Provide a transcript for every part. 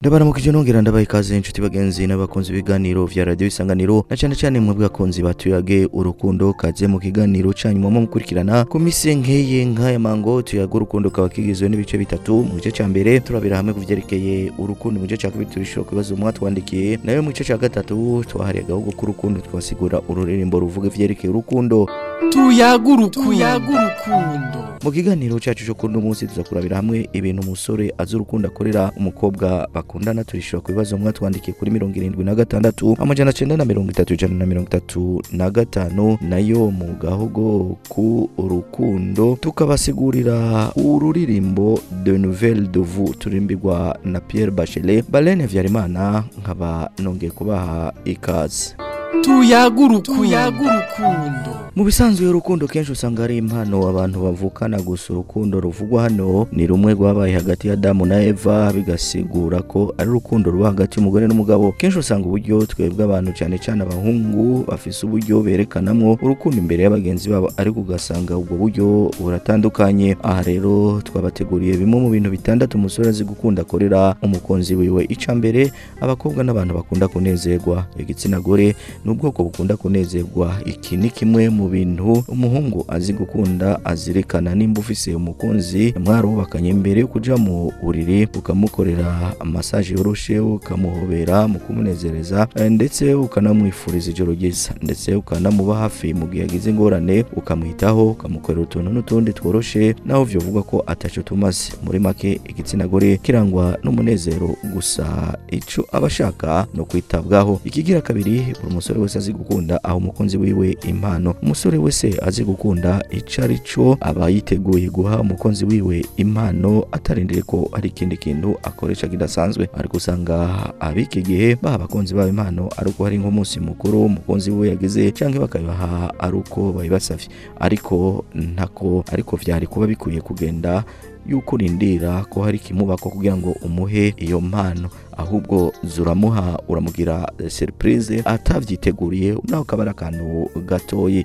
ndabaramuka ibyo nongera ndabaha ikaze inshuti bagenzi n'abakunzi ibiganiro vya radiyo isanganiro na cyane cyane mwe bwakunzi batuyage urukundo kaze mu kiganiro canyu mama mukurikirana ku misi nk'iyi nk'aya mango tuyaga urukundo kaba kigizwe n'ibice bitatu mu gice cya mbere turabira hamwe ku vyerekeye urukundo mu gice cya kabiri turishura ku bibazo mwatwandikiye nayo mu gice cya gatatu twahariyagaho guko urukundo twasigura ururirimbo ruvuga ivyerekeye urukundo tuyagurukundo mu kiganiro cyacu cyo kuno munsi tuzakurabira hamwe ibintu umusore azi urukundo akorera umukobwa bakundana turishura ku bibazo mwatwandikiye kuri mirongo irindwi na gatandatu amajana cyenda na mirongo itatu ijana na mirongo itatu na gatanu nayo mu gahogo ku urukundo tukabasigurira ururirimbo de nouvelle de vous turimbirwa na Pierre Bachelet Balene Habyarimana nkaba nongeye kubaha ikaze tuyagurukundo mu bisanzwe urukundo kenshi usanga ari impano abantu bavukana gusa urukundo ruvugwa hano ni rumwe rwabaye hagati ya damu na eva bigasigura ko ari urukundo ruba hagati y'umugore n'umugabo kenshi usanga uburyo twebwe abantu cyane cyane abahungu bafise uburyo berekanamo urukundo imbere y'abagenzi babo ariko ugasanga ubwo buryo buratandukanye aha rero twabateguriye bimwe mu bintu bitandatu umusore azi gukunda akorera umukunzi wiwe icambere abakobwa n'abantu bakunda kunezerwa igitsina gore ni ubwoko bukunda kunezerwa iki ni kimwe mu bintu umuhungu azi gukunda azirikana nimba ufise umukunzi mwarubakanye mbere yo kuja mu buriri ukamukorera amasaje yoroshe ukamuhobera mu kumunezereza eh, ndetse ukanamwifuriza ijoro ryiza ndetse ukanamuba hafi mu gihe agize ingorane ukamwitaho ukamukorera utuntu n'utundi tworoshe naho byovuga ko ataco tumaze muri make igitsina gore kirangwa n'umunezero gusa ico abashaka no kwitabwaho ikigira kabiri buri umusore wese azi gukunda aho umukunzi wiwe impano umusore wese azi gukunda icyo ari cyo aba yiteguye guha umukunzi wiwe impano atarindiriye ko ari ikindi kintu akoresha kidasanzwe ariko usanga ab'iki gihe baha abakunzi babo impano ari uko ari nk'umunsi mukuru umukunzi we yagize cyangwa bakabaha ari uko bayibasavye ariko ntako ariko byari kuba bikwiye kugenda yuko urindira ko hari ikimubako kugira ngo umuhe iyo mpano ahubwo zuramuha uramubwira eh, seripurize atavyiteguriye nawe akaba ari akantu gatoye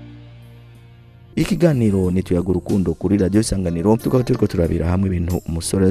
ibiganiro nituyaga urukundo kuri radiyo isanganiro tukaba turi turabira hamwe ibintu umusore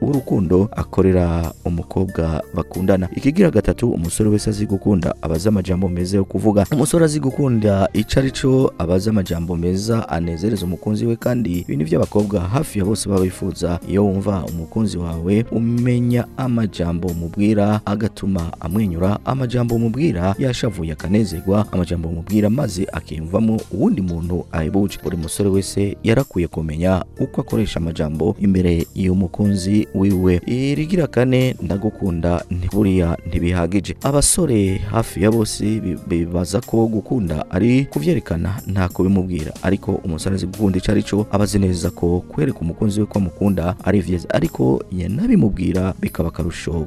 w'urukundo akorera umukobwa bakundana ikigira gatatu umusore wese azi gukunda abaza amajambo meza yo kuvuga umusore azi gukunda icyo ari cyo abaza amajambo meza anezereza umukunzi we kandi ibintu by'abakobwa hafi ya bose baba bifuza iyo wumva umukunzi wawe umenya amajambo umubwira agatuma amwenyura amajambo umubwira yashavuye akanezerwa amajambo umubwira maze akiyumvamo uwundi muntu ahebuje buri musore wese yarakwiye kumenya uko akoresha amajambo imbere y'umukunzi wiwe irigira kane ndagukunda buriya ntibihagije abasore hafi ya bose bibaza ko gukunda ari kubyerekana nta kubimubwira ariko umusore azi gukunda icyo ari cyo aba neza ko kwereka umukunzi we ko amukunda ari byiza ariko yanabimubwira bikaba akarusho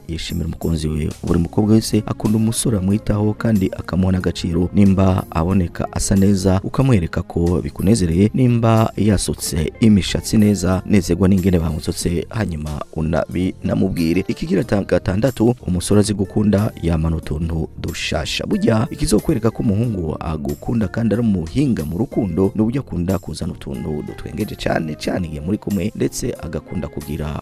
yishimira umukunzi we buri mukobwa wese akunda umusore amwitaho kandi akamuha n'agaciro nimba aboneka asa neza ukamwereka ko bikunezereye nimba yasutse imishatsi neza nezerwa n'ingene bamusutse hanyuma unabinamubwire ikigira gatandatu umusore azi gukunda yamana utuntu dushasha kuguhisha burya ikizokwereka ko umuhungu agukunda kandi ari umuhinga mu rukundo ni uburyo akunda kuzana utuntu dutwengeje cyane cyane igihe muri kumwe ndetse agakunda kugira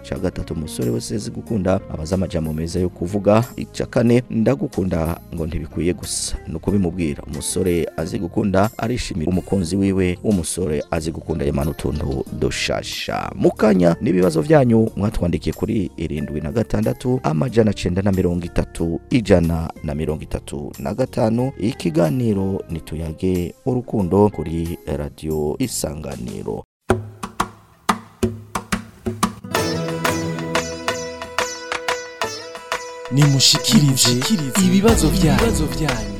icya gatatu umusore wese azi gukunda abaza amajambo meza yo kuvuga icya kane ndagukunda ngo ntibikwiye gusa ni uko bimubwira umusore azi gukunda arishimira umukunzi wiwe w'umusore azi gukunda yamana utuntu dushasha mu kanya n'ibibazo byanyu mwatwandikiye kuri irindwi na gatandatu amajana cyenda na mirongo itatu ijana na mirongo itatu na gatanu ikiganiro nituyage urukundo kuri r a d i o isanganiro nimushikirize ibibazo byanyu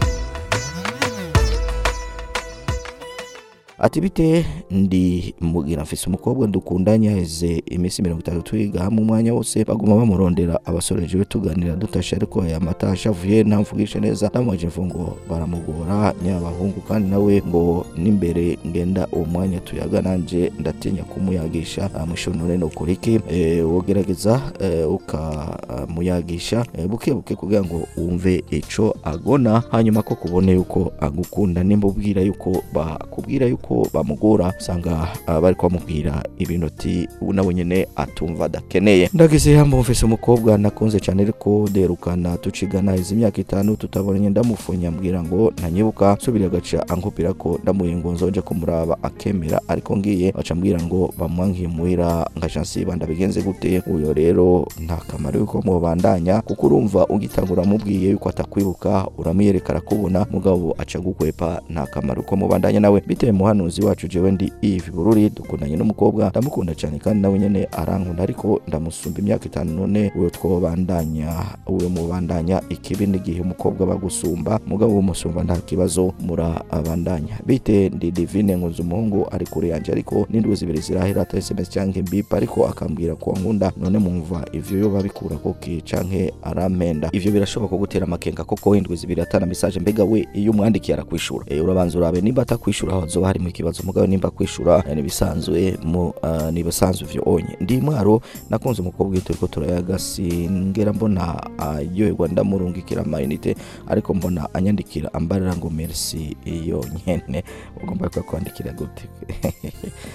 ati bite ndi mugira mfise umukobwa dukundanye haheze iminsi mirongo itatu twiga hamwe umwanya wose baguma bamurondera abasore jewe tuganira dutashe ariko aya mata ashavuye ntamvugisha neza namuhaje mfungo baramugora abahungu kandi nawe ngo n'imbere ngenda uwo mwanya tuyaga nanje ndatinya kumuyagisha amushonore no ke eh, wogerageza eh, ukamuyagisha eh, buke buke kugira ngo wumve ico agona hanyuma ko kubone yuko agukunda nimba ubwira yuko bakubwira yuko ko bamugura usanga ah, bari kumubwira ibintu ati nawe nyine atumva adakeneye ndagize yamwumvise umukobwa nakunze cyane ariko derukana tucigana izi myaka itanu tutabonye ndamufunye ambwira ngo ntanyibuka subire agaca ankupira ko ndamuye ngo nzonje kumuraba akemera ariko ngiye baca ambwira ngo bamwankiye muhira nkaca nsiba ndabigenze gute uyu rero nta kamaro yuko mubandanya kuko urumva ugitangura amubwiye yuko atakwibuka uramwiyereka arakubona mugabo aca gukwepa nta kamaro ko mubandanya nawe bitewe mu umuhanuzi wacu jewe ndi Yves Bururi dukundanye n'umukobwa ndamukunda cyane kandi nawe nyene arankunda ariko ndamusumba imyaka itanu none uwo twobandanya uwo mubandanya ikibi n'igihe umukobwa bagusumba mugabo umusumba nta kibazo murabandanya bite ndi Divine nkunze umuhungu ari kure yanjye ariko n'indwi zibiri zirahera ta SMS cyanke mbip ariko akambwira ko nkunda none mumva ivyo yoba bikura ko canke aramenda ibyo birashoboka gutera amakenga kuko indwi zibiri atana message mbega we iyo umwandikiye arakwishura e, urabanza urabe niba atakwishura hazoba harimo ikibazo mugabo nimba kwishura eh, nibisanzwe mu eh, nibisanzwe vyo onye ndi mwaro nakunze umukobwa witwa ko turayagasingera mbona eh, yoyerwa ndamurungikira amayinite ariko mbona anyandikira ambarira ngo merci iyo nyene ugomba kwandikira gute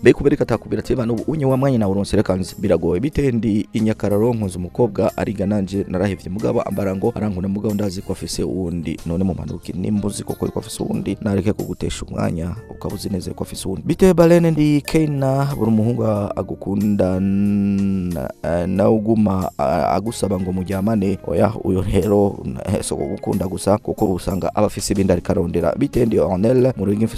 mbe kubereka atakubwira ati bana ubu unye wa mwanya nawe uronse rekanze biragoye bitendi inyakararonkoze umukobwa ariga nanje narahevye mugabo ambara ngo arankunda mugabo ndazi ko afise uwundi none mu manuki nimbuzi koko ko afise uwundi nareke kugutesha umwanya ukaba uzi neza ko afise uwundi bitewe balene ndi kena buri muhungu agukunda eh, nawe uguma eh, agusaba ngo mujyamane oya uyu rero eh, so gukunda gusa kuko usanga abafise ibindi ariko arondera bitendi onel mu rugo mfise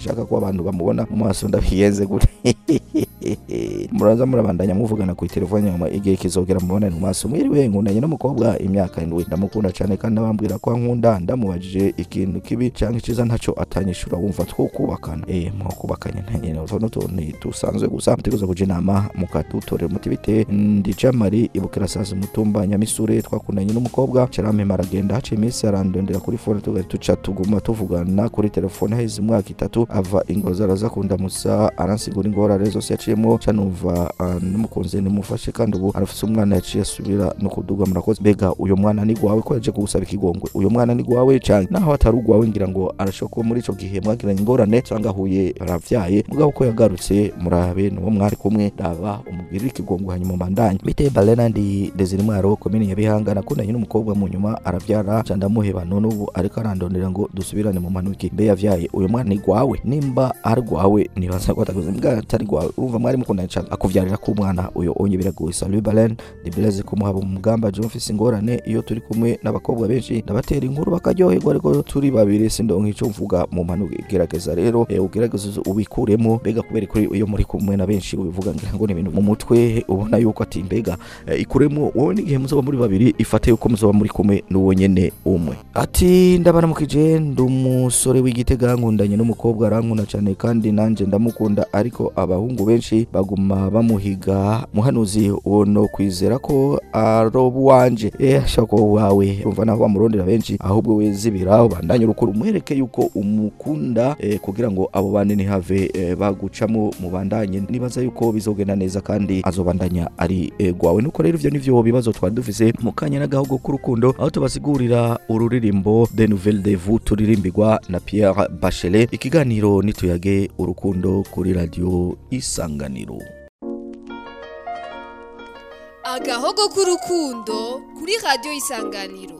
ntashaka ko abantu bamubona mu maso ndabiyenze gute muraza murabandanya muvugana ku telefone hanyuma igihe kizogera mubonane mu maso mwiriwe nkundanye n'umukobwa imyaka irindwi ndamukunda cyane kandi nabambwira ko ankunda ndamubajije ikintu kibi cyangwa icyiza ntacyo atanyishura wumva twokubakana eh mwakubakanye ntanyene urumva n'utuntu dusanzwe gusa mutegereza kuja inama mukadutorera umuti bitewe ndijamari ibukira sazi mutumba nyamisure twakunanye n'umukobwa carampema aragenda haciye iminsi arandondera kuri fone tugari tuca tuguma tuvugana kuri telefone haheze imyaka itatu ava ingozi araza kundamutsa aransigura ingorane zose yaciyemo canumva ah, n'umukunzi nimufashe kandi kandi ubu arafite umwana yaciye asubira no kuduga murakoze mbega uyo mwana ni gwawe ko yaje kugusaba ikigongwe uyu mwana ni gwawe cyane naho atari ugwawe ngira ngo arashobora kuba muri icyo gihe mwagiranye ingorane cyangwa ahuye arabyaye mugabo ko yagarutse murabe n'uwo mwari kumwe raba umugirira ikigongwe hanyuma mandanye bitemba lena ndi desire mwaro komine ya nakundanye n'umukobwa mu nyuma arabyara candamuheba none ariko arandondera ngo dusubirane mu manuki mbe yavyaye uyo mwana ni gwawe nimba ari gwawe nibaza ko atari gwawe urumva mwari mukundanye cyane akuvyarira ku mwana uyu onye biragoye Salu Balen ni Blaise kumuhaba umugamba mugamba John ingorane iyo turi kumwe n'abakobwa benshi ndabatera inkuru bakaryoherwa ariko turi babiri sindonka icyo mvuga mu mpanuka igerageza rero e, eh, ugerageza ubikuremo mbega kubera kuri iyo muri kumwe na benshi ubivuga ngira ngo ni ibintu mu mutwe ubona yuko ati mbega e, ikuremo wowe n'igihe muzaba muri babiri ifate yuko muzaba muri kumwe n'uwo nyene umwe ati ndabaramukije ndi umusore w'igitega nkundanye n'umukobwa arankunda cyane kandi nanjye ndamukunda ariko abahungu benshi baguma bamuhiga muhanuzi uwo kwizera ko aroba uwanje ashobora eh, kuba uwawe umva naho bamurondera benshi ahubwo wezibira ubandanye urukundo umwereke yuko umukunda eh, kugira ngo abo bane ntihave eh, bagucamo mubandanye nibaza yuko bizogenda neza kandi azobandanya ari gwawe nuko rero ivyo nivyo bibazo twari dufise mu kanya n'agahogo k'urukundo aho tubasigurira ururirimbo de nouvelle de vous turirimbirwa na Pierre Bachelet ikiganiro nituyage urukundo kuri radio isanganiro agahogo k'urukundo kuri radiyo isanganiro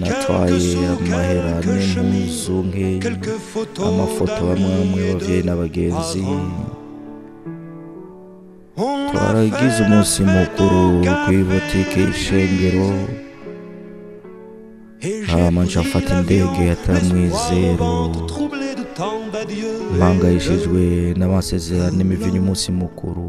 natwaye amaherane n'inzu nke amafoto amwe amwe y'ababyeyi n'abagenzi twaragize umunsi mukuru ku ibotike y'ishengero hama afata indege ya tamwizero mpangayishijwe n'amasezerano n'imivinyu umunsi mukuru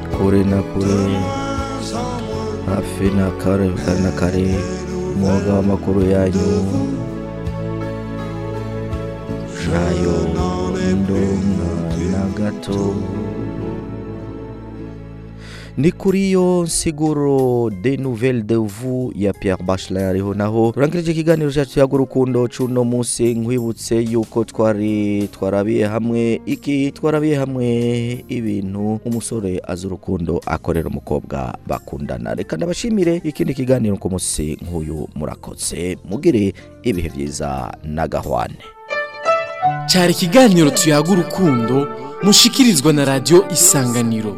kure na kure hafi na kare na kare umuhoga wamakuru yanyu shayo ndo mwana gato ni kuri yo nsiguro de nouvelle de vous ya Pierre Bachelard ariho naho turangirije ikiganiro cyacu ya gurukundo cuno munsi nkwibutse yuko twari twarabiye hamwe iki twarabiye hamwe ibintu umusore azi urukundo akorera umukobwa bakundana reka ndabashimire ikindi kiganiro ku munsi nk'uyu murakotse mugire ibihe byiza n'agahwane cyari ikiganiro tuyaga urukundo mushikirizwa na radiyo isanganiro